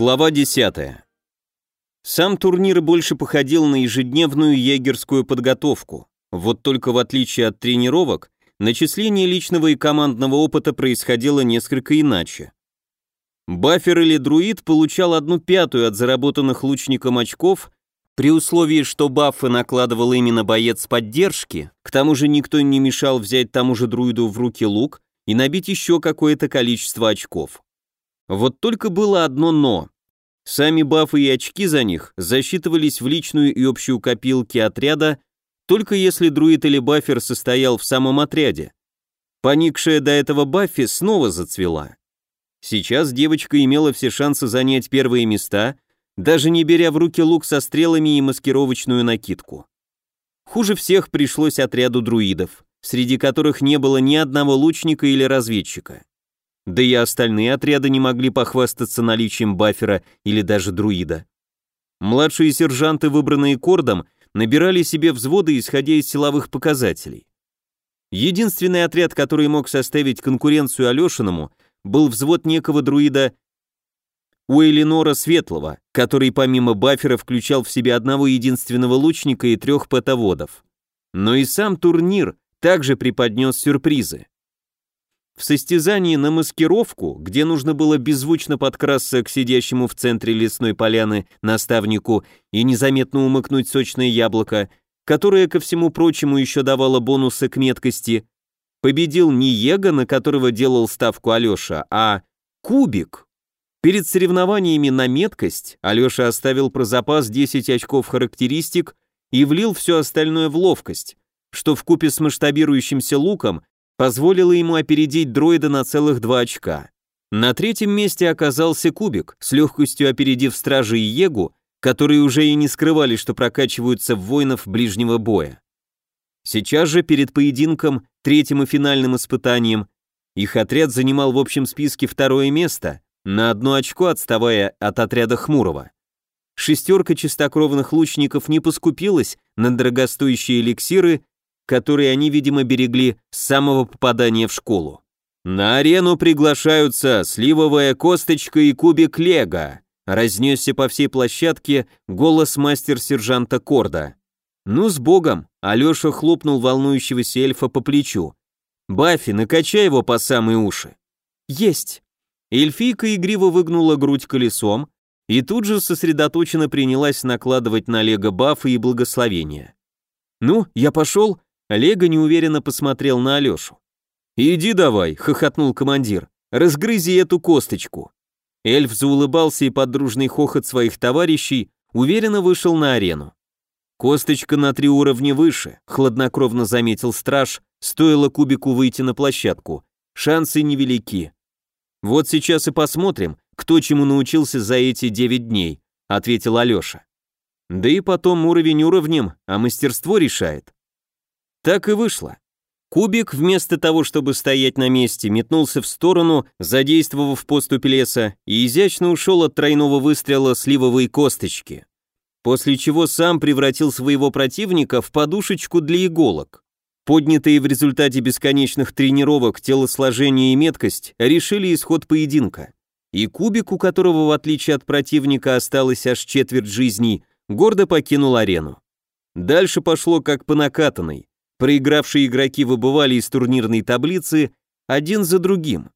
Глава 10. Сам турнир больше походил на ежедневную егерскую подготовку. Вот только в отличие от тренировок, начисление личного и командного опыта происходило несколько иначе. Баффер или друид получал одну пятую от заработанных лучником очков, при условии, что баффы накладывал именно боец поддержки, к тому же никто не мешал взять тому же друиду в руки лук и набить еще какое-то количество очков. Вот только было одно «но». Сами бафы и очки за них засчитывались в личную и общую копилки отряда, только если друид или бафер состоял в самом отряде. Поникшая до этого Баффи снова зацвела. Сейчас девочка имела все шансы занять первые места, даже не беря в руки лук со стрелами и маскировочную накидку. Хуже всех пришлось отряду друидов, среди которых не было ни одного лучника или разведчика. Да и остальные отряды не могли похвастаться наличием бафера или даже друида. Младшие сержанты, выбранные Кордом, набирали себе взводы, исходя из силовых показателей. Единственный отряд, который мог составить конкуренцию Алешиному, был взвод некого друида у Элинора Светлого, который помимо бафера включал в себя одного единственного лучника и трех пэтоводов. Но и сам турнир также преподнес сюрпризы. В состязании на маскировку, где нужно было беззвучно подкрасться к сидящему в центре лесной поляны наставнику и незаметно умыкнуть сочное яблоко, которое, ко всему прочему, еще давало бонусы к меткости, победил не Его, на которого делал ставку Алеша, а Кубик. Перед соревнованиями на меткость Алеша оставил про запас 10 очков характеристик и влил все остальное в ловкость, что в купе с масштабирующимся луком позволило ему опередить дроида на целых два очка. На третьем месте оказался Кубик, с легкостью опередив Стражи и Егу, которые уже и не скрывали, что прокачиваются в воинов ближнего боя. Сейчас же перед поединком, третьим и финальным испытанием, их отряд занимал в общем списке второе место, на одно очко отставая от отряда Хмурого. Шестерка чистокровных лучников не поскупилась на дорогостоящие эликсиры которые они, видимо, берегли с самого попадания в школу. «На арену приглашаются сливовая косточка и кубик лего», разнесся по всей площадке голос мастер-сержанта Корда. «Ну, с богом!» — Алеша хлопнул волнующегося эльфа по плечу. «Баффи, накачай его по самые уши». «Есть!» Эльфийка игриво выгнула грудь колесом и тут же сосредоточенно принялась накладывать на лего бафы и благословения. «Ну, я пошел?» Олега неуверенно посмотрел на Алешу. «Иди давай», — хохотнул командир, — «разгрызи эту косточку». Эльф заулыбался и под дружный хохот своих товарищей уверенно вышел на арену. «Косточка на три уровня выше», — хладнокровно заметил страж, стоило кубику выйти на площадку. «Шансы невелики». «Вот сейчас и посмотрим, кто чему научился за эти девять дней», — ответил Алеша. «Да и потом уровень уровнем, а мастерство решает». Так и вышло. Кубик, вместо того, чтобы стоять на месте, метнулся в сторону, задействовав поступь леса, и изящно ушел от тройного выстрела сливовой косточки. После чего сам превратил своего противника в подушечку для иголок. Поднятые в результате бесконечных тренировок телосложение и меткость решили исход поединка. И кубик, у которого в отличие от противника осталось аж четверть жизней, гордо покинул арену. Дальше пошло как по накатанной. Проигравшие игроки выбывали из турнирной таблицы один за другим.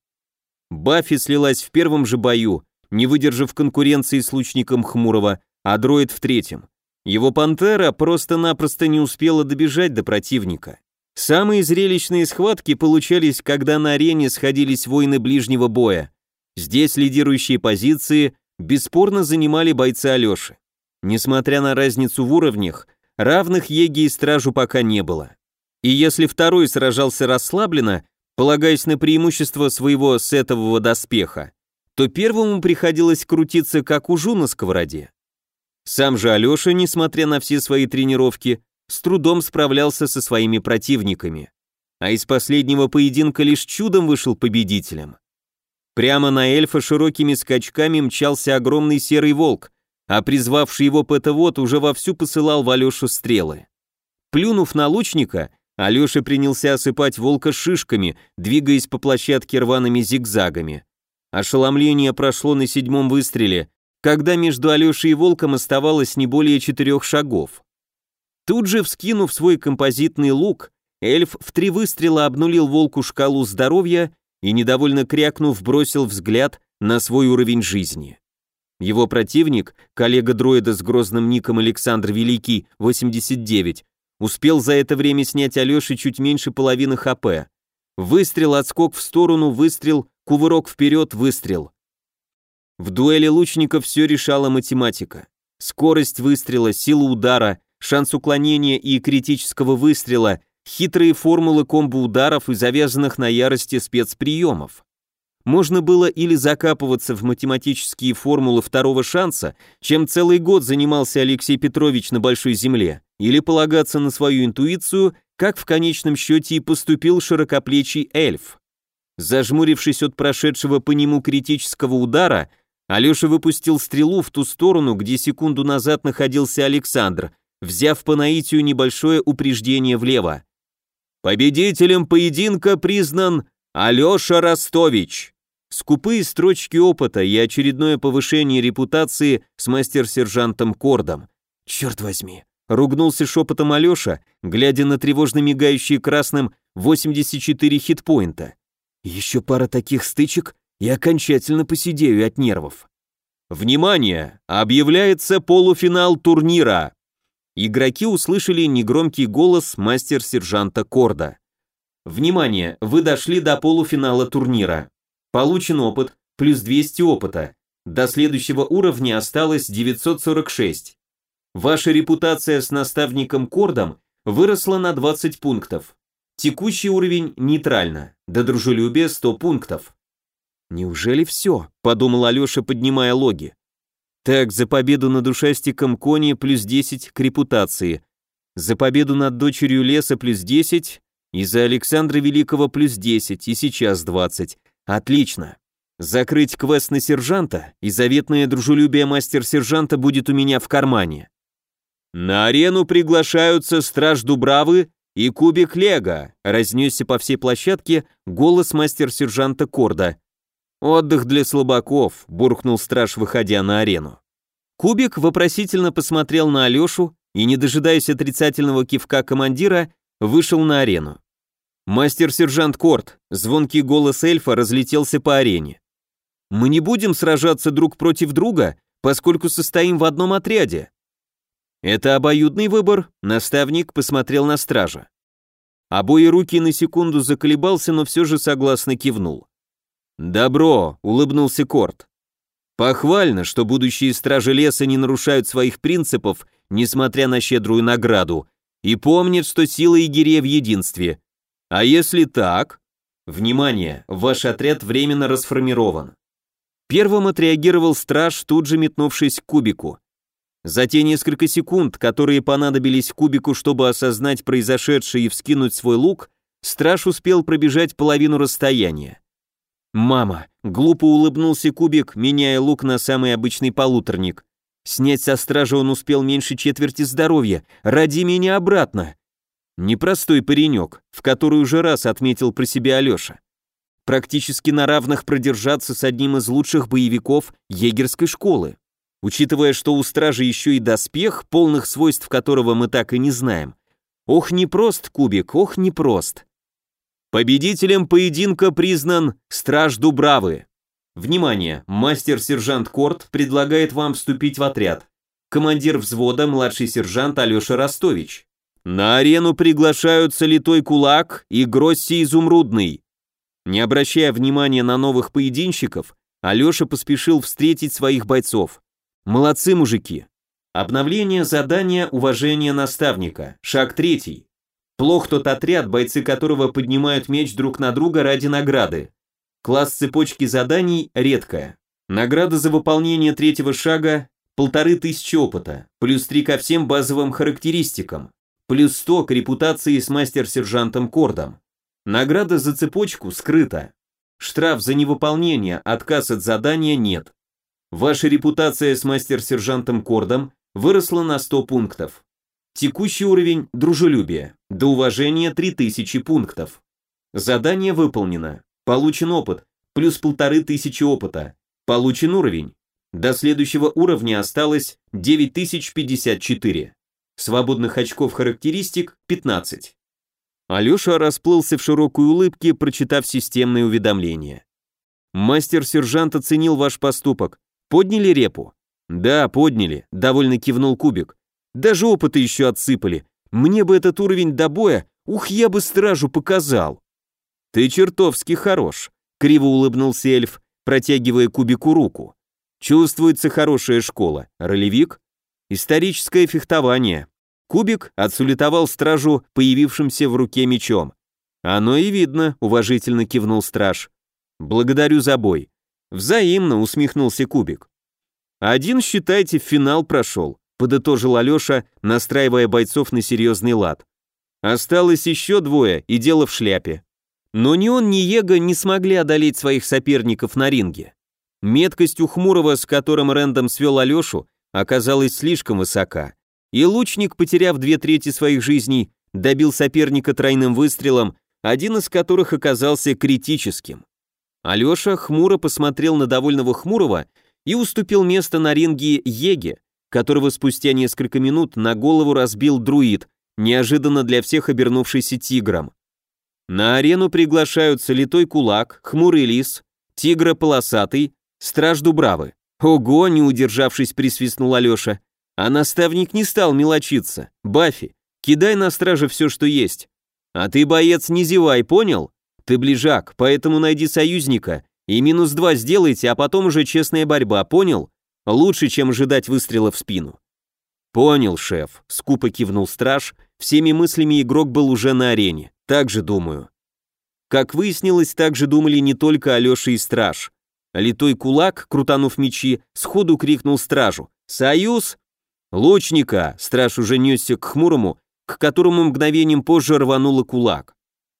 Баффи слилась в первом же бою, не выдержав конкуренции с лучником Хмурого, а дроид в третьем. Его пантера просто-напросто не успела добежать до противника. Самые зрелищные схватки получались, когда на арене сходились воины ближнего боя. Здесь лидирующие позиции бесспорно занимали бойцы Алёши. Несмотря на разницу в уровнях, равных Еге и Стражу пока не было. И если второй сражался расслабленно, полагаясь на преимущество своего сетового доспеха, то первому приходилось крутиться как ужу на сковороде. Сам же Алеша, несмотря на все свои тренировки, с трудом справлялся со своими противниками. А из последнего поединка лишь чудом вышел победителем. Прямо на эльфа широкими скачками мчался огромный серый волк, а призвавший его пэтовод уже вовсю посылал в Алешу стрелы. Плюнув на лучника, Алёша принялся осыпать волка шишками, двигаясь по площадке рваными зигзагами. Ошеломление прошло на седьмом выстреле, когда между Алешей и Волком оставалось не более четырех шагов. Тут же, вскинув свой композитный лук, эльф в три выстрела обнулил Волку шкалу здоровья и, недовольно крякнув, бросил взгляд на свой уровень жизни. Его противник, коллега-дроида с грозным ником Александр Великий, 89, успел за это время снять Алёше чуть меньше половины ХП. Выстрел, отскок в сторону, выстрел, кувырок вперед, выстрел. В дуэли лучников все решала математика. Скорость выстрела, сила удара, шанс уклонения и критического выстрела, хитрые формулы комбо-ударов и завязанных на ярости спецприемов. Можно было или закапываться в математические формулы второго шанса, чем целый год занимался Алексей Петрович на Большой Земле, или полагаться на свою интуицию, как в конечном счете и поступил широкоплечий эльф. Зажмурившись от прошедшего по нему критического удара, Алеша выпустил стрелу в ту сторону, где секунду назад находился Александр, взяв по наитию небольшое упреждение влево. Победителем поединка признан Алеша Ростович. Скупые строчки опыта и очередное повышение репутации с мастер-сержантом Кордом. Черт возьми, ругнулся шепотом Алеша, глядя на тревожно мигающие красным 84 хитпоинта. Еще пара таких стычек и окончательно посидею от нервов. Внимание! Объявляется полуфинал турнира. Игроки услышали негромкий голос мастер-сержанта Корда. Внимание, вы дошли до полуфинала турнира. Получен опыт, плюс 200 опыта. До следующего уровня осталось 946. Ваша репутация с наставником Кордом выросла на 20 пунктов. Текущий уровень нейтрально, до дружелюбия 100 пунктов. Неужели все? Подумал Алеша, поднимая логи. Так, за победу над ушастиком Кони плюс 10 к репутации. За победу над дочерью леса плюс 10. И за Александра Великого плюс 10, и сейчас 20. Отлично. Закрыть квест на сержанта, и заветное дружелюбие мастер-сержанта будет у меня в кармане. На арену приглашаются Страж Дубравы и Кубик Лего, разнесся по всей площадке голос мастер-сержанта Корда. Отдых для слабаков, буркнул страж, выходя на арену. Кубик вопросительно посмотрел на Алешу и, не дожидаясь отрицательного кивка командира, вышел на арену. «Мастер-сержант Корт», звонкий голос эльфа разлетелся по арене. «Мы не будем сражаться друг против друга, поскольку состоим в одном отряде». «Это обоюдный выбор», наставник посмотрел на стража. Обои руки на секунду заколебался, но все же согласно кивнул. «Добро», — улыбнулся Корт. «Похвально, что будущие стражи леса не нарушают своих принципов, несмотря на щедрую награду, и помнят, что сила Игере в единстве. А если так? Внимание, ваш отряд временно расформирован. Первым отреагировал страж, тут же метнувшись к кубику. За те несколько секунд, которые понадобились кубику, чтобы осознать произошедшее и вскинуть свой лук, страж успел пробежать половину расстояния. «Мама!» — глупо улыбнулся кубик, меняя лук на самый обычный полуторник. «Снять со стража он успел меньше четверти здоровья. Ради меня обратно!» Непростой паренек, в который уже раз отметил про себя Алеша. Практически на равных продержаться с одним из лучших боевиков егерской школы. Учитывая, что у стражи еще и доспех, полных свойств которого мы так и не знаем. Ох, непрост, Кубик, ох, непрост. Победителем поединка признан Страж Дубравы. Внимание, мастер-сержант Корт предлагает вам вступить в отряд. Командир взвода, младший сержант Алеша Ростович. На арену приглашаются Литой Кулак и Гросси Изумрудный. Не обращая внимания на новых поединщиков, Алеша поспешил встретить своих бойцов. Молодцы, мужики. Обновление задания уважения наставника. Шаг третий. Плох тот отряд, бойцы которого поднимают меч друг на друга ради награды. Класс цепочки заданий редкая. Награда за выполнение третьего шага – полторы тысячи опыта, плюс три ко всем базовым характеристикам плюс 100 к репутации с мастер-сержантом Кордом. Награда за цепочку скрыта. Штраф за невыполнение, отказ от задания нет. Ваша репутация с мастер-сержантом Кордом выросла на 100 пунктов. Текущий уровень дружелюбия. До уважения 3000 пунктов. Задание выполнено. Получен опыт. Плюс полторы тысячи опыта. Получен уровень. До следующего уровня осталось 9054. Свободных очков характеристик 15. Алеша расплылся в широкой улыбке, прочитав системное уведомление. «Мастер-сержант оценил ваш поступок. Подняли репу?» «Да, подняли», — довольно кивнул Кубик. «Даже опыта еще отсыпали. Мне бы этот уровень до боя, ух, я бы стражу показал». «Ты чертовски хорош», — криво улыбнулся эльф, протягивая Кубику руку. «Чувствуется хорошая школа. Ролевик?» «Историческое фехтование». Кубик отсулетовал стражу, появившимся в руке мечом. «Оно и видно», — уважительно кивнул страж. «Благодарю за бой». «Взаимно», — усмехнулся Кубик. «Один, считайте, финал прошел», — подытожил Алеша, настраивая бойцов на серьезный лад. «Осталось еще двое, и дело в шляпе». Но ни он, ни Его не смогли одолеть своих соперников на ринге. Меткость у Хмурого, с которым Рэндом свел Алешу, оказалась слишком высока. И лучник, потеряв две трети своих жизней, добил соперника тройным выстрелом, один из которых оказался критическим. Алеша хмуро посмотрел на довольного Хмурого и уступил место на ринге Еге, которого спустя несколько минут на голову разбил друид, неожиданно для всех обернувшийся тигром. На арену приглашаются Литой Кулак, Хмурый Лис, Тигра Полосатый, Страж Дубравы. Ого, не удержавшись, присвистнул Алеша. А наставник не стал мелочиться. Бафи, кидай на страже все, что есть. А ты, боец, не зевай, понял? Ты ближак, поэтому найди союзника и минус два сделайте, а потом уже честная борьба, понял? Лучше, чем ожидать выстрела в спину. Понял, шеф, скупо кивнул страж, всеми мыслями игрок был уже на арене. Так же думаю. Как выяснилось, так же думали не только Алеша и страж. Литой кулак, крутанув мечи, сходу крикнул стражу. «Союз!» «Лучника!» Страж уже несся к хмурому, к которому мгновением позже рвануло кулак.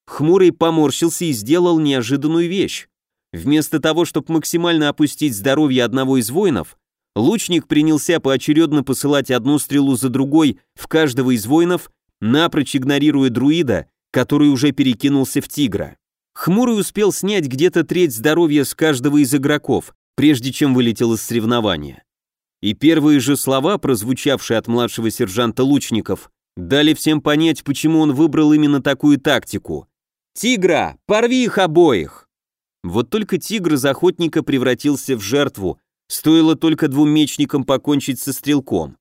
Хмурый поморщился и сделал неожиданную вещь. Вместо того, чтобы максимально опустить здоровье одного из воинов, лучник принялся поочередно посылать одну стрелу за другой в каждого из воинов, напрочь игнорируя друида, который уже перекинулся в тигра. Хмурый успел снять где-то треть здоровья с каждого из игроков, прежде чем вылетел из соревнования. И первые же слова, прозвучавшие от младшего сержанта Лучников, дали всем понять, почему он выбрал именно такую тактику. «Тигра, порви их обоих!» Вот только тигр из охотника превратился в жертву, стоило только двум мечникам покончить со стрелком.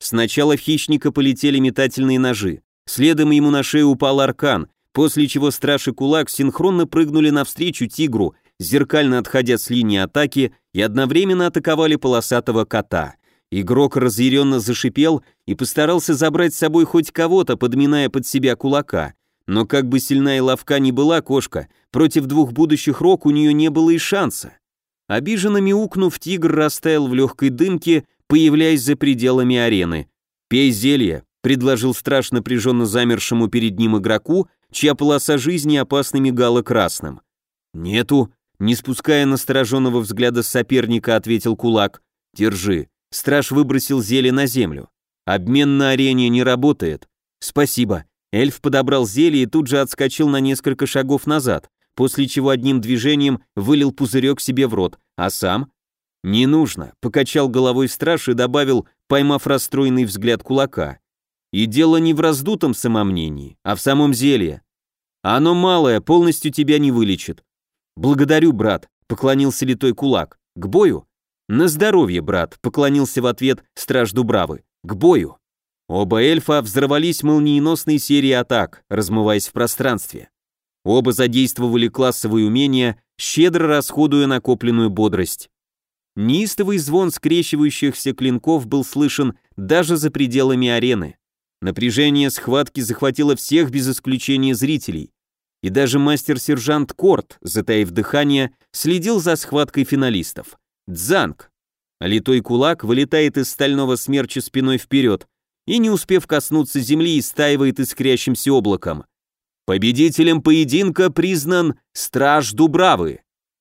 Сначала в хищника полетели метательные ножи, следом ему на шею упал аркан, после чего страж и кулак синхронно прыгнули навстречу тигру, зеркально отходя с линии атаки и одновременно атаковали полосатого кота. Игрок разъяренно зашипел и постарался забрать с собой хоть кого-то, подминая под себя кулака. Но как бы сильна и ловка ни была кошка, против двух будущих рок у нее не было и шанса. Обиженно мяукнув, тигр растаял в легкой дымке, появляясь за пределами арены. «Пей зелье», — предложил страж напряженно замершему перед ним игроку, чья полоса жизни опасно мигала красным. «Нету», не спуская настороженного взгляда соперника, ответил кулак. «Держи». Страж выбросил зелье на землю. «Обмен на арене не работает». «Спасибо». Эльф подобрал зелье и тут же отскочил на несколько шагов назад, после чего одним движением вылил пузырек себе в рот, а сам... «Не нужно», — покачал головой страж и добавил, поймав расстроенный взгляд кулака. «И дело не в раздутом самомнении, а в самом зелье. Оно малое, полностью тебя не вылечит. «Благодарю, брат», — поклонился литой кулак. «К бою?» «На здоровье, брат», — поклонился в ответ страж Дубравы. «К бою». Оба эльфа взорвались молниеносной серией атак, размываясь в пространстве. Оба задействовали классовые умения, щедро расходуя накопленную бодрость. Неистовый звон скрещивающихся клинков был слышен даже за пределами арены. Напряжение схватки захватило всех без исключения зрителей и даже мастер-сержант Корт, затаив дыхание, следил за схваткой финалистов. Дзанг. Литой кулак вылетает из стального смерча спиной вперед и, не успев коснуться земли, истаивает искрящимся облаком. Победителем поединка признан Страж Дубравы.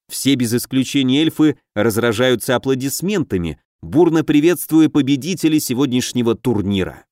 Все без исключения эльфы разражаются аплодисментами, бурно приветствуя победителей сегодняшнего турнира.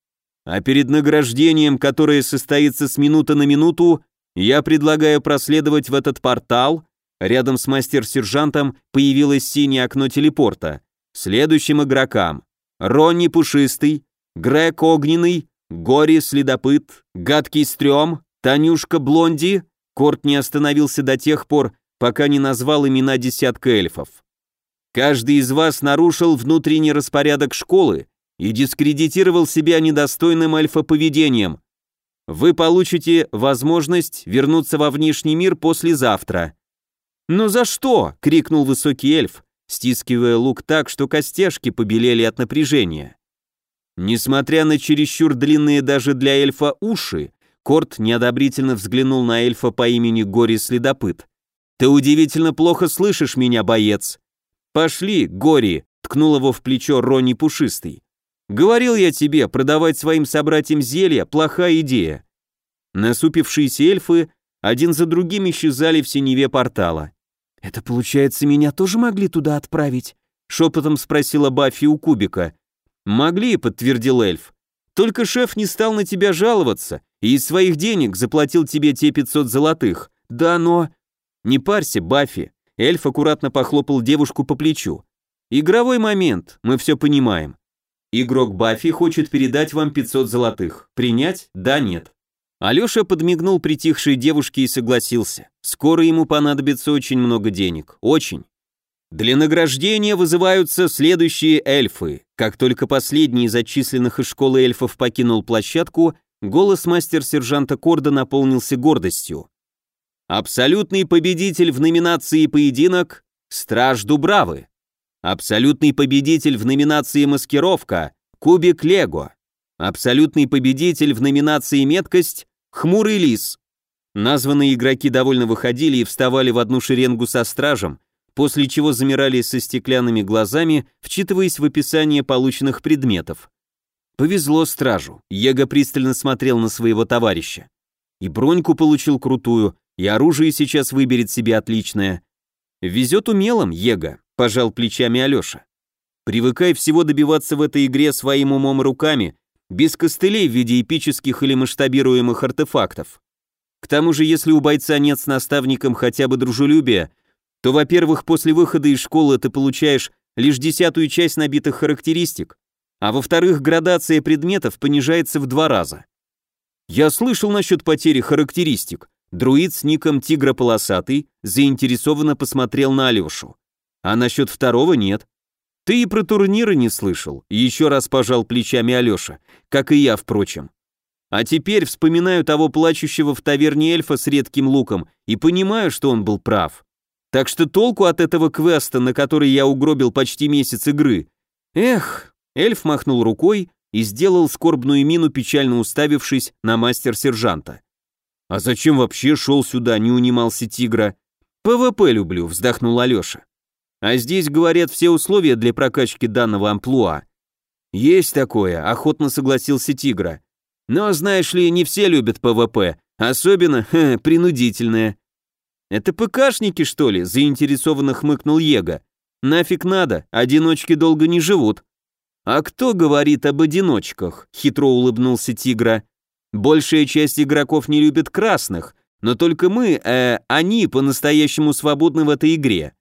А перед награждением, которое состоится с минуты на минуту, я предлагаю проследовать в этот портал. Рядом с мастер-сержантом появилось синее окно телепорта. Следующим игрокам. Ронни Пушистый, Грег Огненный, Гори Следопыт, Гадкий Стрём, Танюшка Блонди. Корт не остановился до тех пор, пока не назвал имена десятка эльфов. Каждый из вас нарушил внутренний распорядок школы и дискредитировал себя недостойным альфа-поведением. Вы получите возможность вернуться во внешний мир послезавтра. «Но за что?» — крикнул высокий эльф, стискивая лук так, что костяшки побелели от напряжения. Несмотря на чересчур длинные даже для эльфа уши, Корт неодобрительно взглянул на эльфа по имени Гори Следопыт. «Ты удивительно плохо слышишь меня, боец!» «Пошли, Гори!» — ткнул его в плечо Ронни Пушистый. «Говорил я тебе, продавать своим собратьям зелья — плохая идея». Насупившиеся эльфы один за другим исчезали в синеве портала. «Это получается, меня тоже могли туда отправить?» — шепотом спросила Баффи у Кубика. «Могли», — подтвердил эльф. «Только шеф не стал на тебя жаловаться и из своих денег заплатил тебе те 500 золотых. Да, но...» «Не парься, Баффи», — эльф аккуратно похлопал девушку по плечу. «Игровой момент, мы все понимаем. Игрок Баффи хочет передать вам 500 золотых. Принять? Да, нет». Алёша подмигнул притихшей девушке и согласился. Скоро ему понадобится очень много денег. Очень. Для награждения вызываются следующие эльфы. Как только последний из отчисленных из школы эльфов покинул площадку, голос мастер-сержанта Корда наполнился гордостью. Абсолютный победитель в номинации «Поединок» — Страж Дубравы. Абсолютный победитель в номинации «Маскировка» — Кубик Лего. Абсолютный победитель в номинации «Меткость» Хмурый лис. Названные игроки довольно выходили и вставали в одну шеренгу со стражем, после чего замирали со стеклянными глазами, вчитываясь в описание полученных предметов. Повезло стражу. Его пристально смотрел на своего товарища. И броньку получил крутую, и оружие сейчас выберет себе отличное. Везет умелым, Его, пожал плечами Алеша. Привыкай всего добиваться в этой игре своим умом и руками, без костылей в виде эпических или масштабируемых артефактов. К тому же, если у бойца нет с наставником хотя бы дружелюбия, то, во-первых, после выхода из школы ты получаешь лишь десятую часть набитых характеристик, а во-вторых, градация предметов понижается в два раза. Я слышал насчет потери характеристик. Друид с ником Тигра Полосатый заинтересованно посмотрел на Алешу. А насчет второго нет. Ты и про турниры не слышал, еще раз пожал плечами Алеша, как и я, впрочем. А теперь вспоминаю того плачущего в таверне эльфа с редким луком и понимаю, что он был прав. Так что толку от этого квеста, на который я угробил почти месяц игры. Эх, эльф махнул рукой и сделал скорбную мину, печально уставившись на мастер-сержанта. «А зачем вообще шел сюда?» — не унимался тигра. «ПВП люблю», — вздохнул Алеша. А здесь, говорят, все условия для прокачки данного амплуа. Есть такое, охотно согласился Тигра. Но, знаешь ли, не все любят ПВП, особенно ха, принудительное. Это ПКшники, что ли? заинтересованно хмыкнул Его. Нафиг надо, одиночки долго не живут. А кто говорит об одиночках? хитро улыбнулся Тигра. Большая часть игроков не любит красных, но только мы, э, они по-настоящему свободны в этой игре.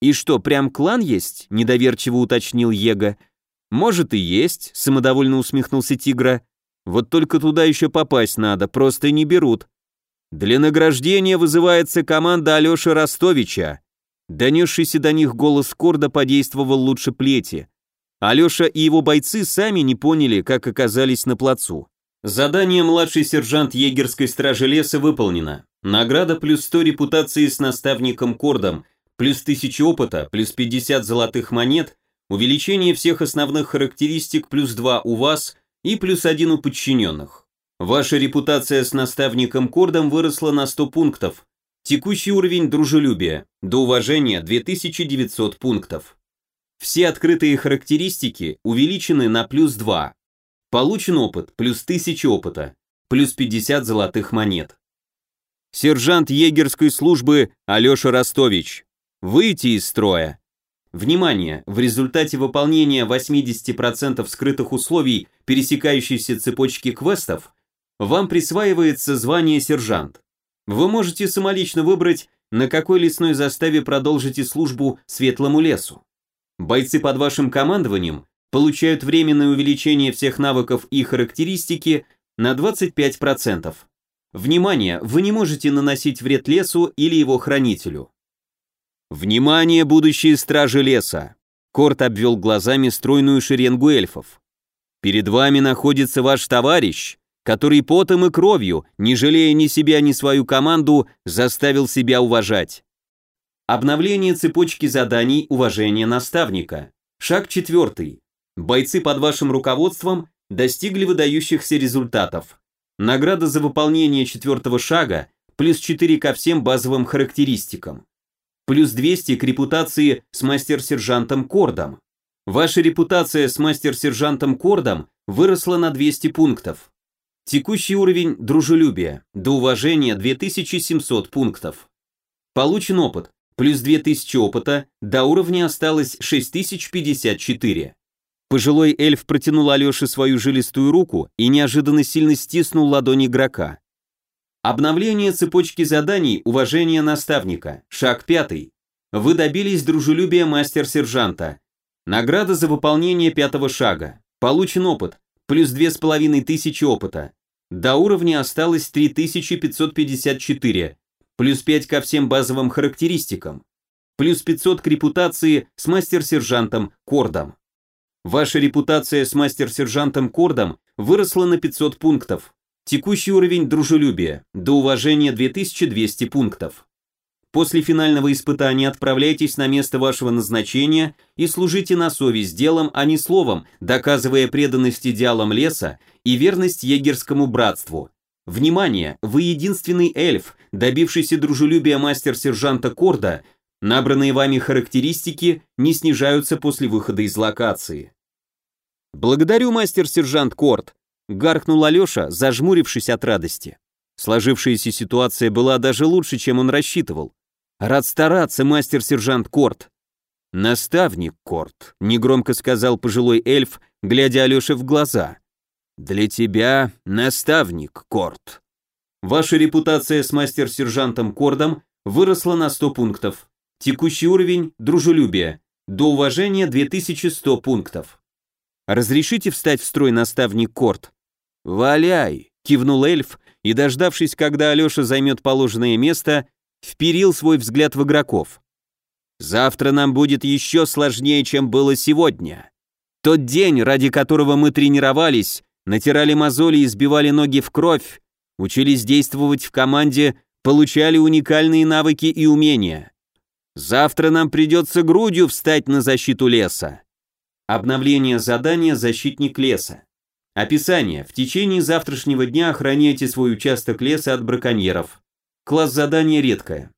«И что, прям клан есть?» — недоверчиво уточнил Его. «Может и есть», — самодовольно усмехнулся Тигра. «Вот только туда еще попасть надо, просто не берут». «Для награждения вызывается команда Алеши Ростовича». Донесшийся до них голос Корда подействовал лучше плети. Алеша и его бойцы сами не поняли, как оказались на плацу. Задание младший сержант егерской стражи леса выполнено. Награда плюс 100 репутации с наставником Кордом – плюс 1000 опыта, плюс 50 золотых монет, увеличение всех основных характеристик плюс 2 у вас и плюс 1 у подчиненных. Ваша репутация с наставником Кордом выросла на 100 пунктов. Текущий уровень дружелюбия, до уважения 2900 пунктов. Все открытые характеристики увеличены на плюс 2. Получен опыт, плюс 1000 опыта, плюс 50 золотых монет. Сержант егерской службы Алеша Ростович. Выйти из строя. Внимание! В результате выполнения 80% скрытых условий пересекающейся цепочки квестов вам присваивается звание сержант. Вы можете самолично выбрать, на какой лесной заставе продолжите службу светлому лесу. Бойцы под вашим командованием получают временное увеличение всех навыков и характеристики на 25%. Внимание, вы не можете наносить вред лесу или его хранителю. Внимание, будущие стражи леса! Корт обвел глазами стройную шеренгу эльфов. Перед вами находится ваш товарищ, который потом и кровью, не жалея ни себя, ни свою команду, заставил себя уважать. Обновление цепочки заданий уважения наставника. Шаг четвертый. Бойцы под вашим руководством достигли выдающихся результатов. Награда за выполнение четвертого шага плюс 4 ко всем базовым характеристикам. Плюс 200 к репутации с мастер-сержантом Кордом. Ваша репутация с мастер-сержантом Кордом выросла на 200 пунктов. Текущий уровень дружелюбия, до уважения 2700 пунктов. Получен опыт, плюс 2000 опыта, до уровня осталось 6054. Пожилой эльф протянул Алёше свою жилистую руку и неожиданно сильно стиснул ладонь игрока. Обновление цепочки заданий уважения наставника. Шаг пятый. Вы добились дружелюбия мастер-сержанта. Награда за выполнение пятого шага. Получен опыт. Плюс две с половиной тысячи опыта. До уровня осталось 3554. Плюс 5 ко всем базовым характеристикам. Плюс 500 к репутации с мастер-сержантом Кордом. Ваша репутация с мастер-сержантом Кордом выросла на 500 пунктов. Текущий уровень дружелюбия, до уважения 2200 пунктов. После финального испытания отправляйтесь на место вашего назначения и служите на совесть делом, а не словом, доказывая преданность идеалам леса и верность егерскому братству. Внимание, вы единственный эльф, добившийся дружелюбия мастер-сержанта Корда, Набранные вами характеристики не снижаются после выхода из локации. «Благодарю, мастер-сержант Корт», — гаркнул Алеша, зажмурившись от радости. Сложившаяся ситуация была даже лучше, чем он рассчитывал. «Рад стараться, мастер-сержант Корт». «Наставник Корт», — негромко сказал пожилой эльф, глядя Алёше в глаза. «Для тебя наставник Корт». Ваша репутация с мастер-сержантом Кордом выросла на 100 пунктов. Текущий уровень – дружелюбие. До уважения 2100 пунктов. Разрешите встать в строй наставник Корт? Валяй, кивнул эльф и, дождавшись, когда Алеша займет положенное место, вперил свой взгляд в игроков. Завтра нам будет еще сложнее, чем было сегодня. Тот день, ради которого мы тренировались, натирали мозоли и сбивали ноги в кровь, учились действовать в команде, получали уникальные навыки и умения. Завтра нам придется грудью встать на защиту леса. Обновление задания «Защитник леса». Описание. В течение завтрашнего дня охраняйте свой участок леса от браконьеров. Класс задания редкое.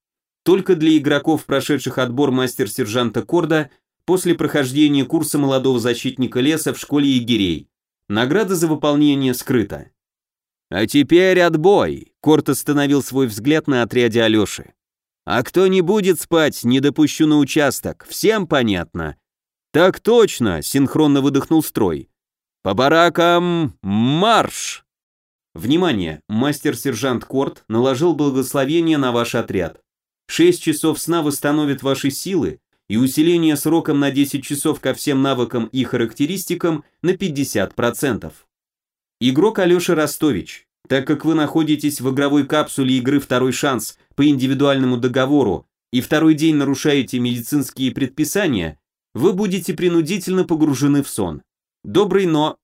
Только для игроков, прошедших отбор мастер-сержанта Корда после прохождения курса молодого защитника леса в школе егерей. Награда за выполнение скрыта. А теперь отбой. Корт остановил свой взгляд на отряде Алёши. А кто не будет спать, не допущу на участок. Всем понятно? Так точно, синхронно выдохнул строй. По баракам марш! Внимание, мастер-сержант Корт наложил благословение на ваш отряд. 6 часов сна восстановит ваши силы и усиление сроком на 10 часов ко всем навыкам и характеристикам на 50%. Игрок Алеша Ростович, так как вы находитесь в игровой капсуле игры «Второй шанс» по индивидуальному договору и второй день нарушаете медицинские предписания, вы будете принудительно погружены в сон. Доброй, но